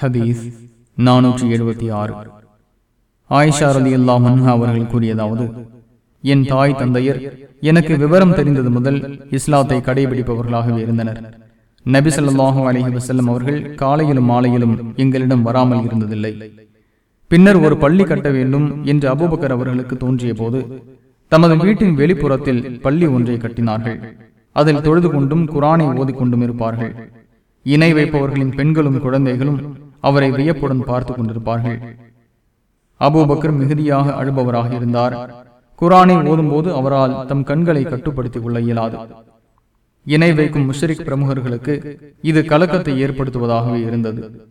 ஹதீஸ் நானூற்றி எழுபத்தி ஆறு. ஆயிஷா ரதி அல்லாஹ் அவர்கள் கூறியதாவது என் தாய் தந்தையர் எனக்கு விவரம் தெரிந்தது முதல் இஸ்லாத்தை கடைபிடிப்பவர்களாகவே இருந்தனர். நபி அலஹி வசல்லம் அவர்கள் காலையிலும் மாலையிலும் எங்களிடம் வராமல் இருந்ததில்லை. பின்னர் ஒரு பள்ளி கட்ட வேண்டும் என்று அபுபக்கர் அவர்களுக்கு தோன்றிய போது தமது வீட்டின் வெளிப்புறத்தில் பள்ளி ஒன்றை கட்டினார்கள். அதில் தொழுது கொண்டும் குரானை ஓதிக்கொண்டும் இருப்பார்கள். இணை வைப்பவர்களின் பெண்களும் குழந்தைகளும் அவரை வியப்புடன் பார்த்து கொண்டிருப்பார்கள். அபூபக்கர் மிகுதியாக அழுபவராக இருந்தார். குரானை ஓதும்போது அவரால் தம் கண்களை கட்டுப்படுத்திக் கொள்ள இயலாது. இணை வைக்கும் முஷரிக் பிரமுகர்களுக்கு இது கலக்கத்தை ஏற்படுத்துவதாகவே இருந்தது.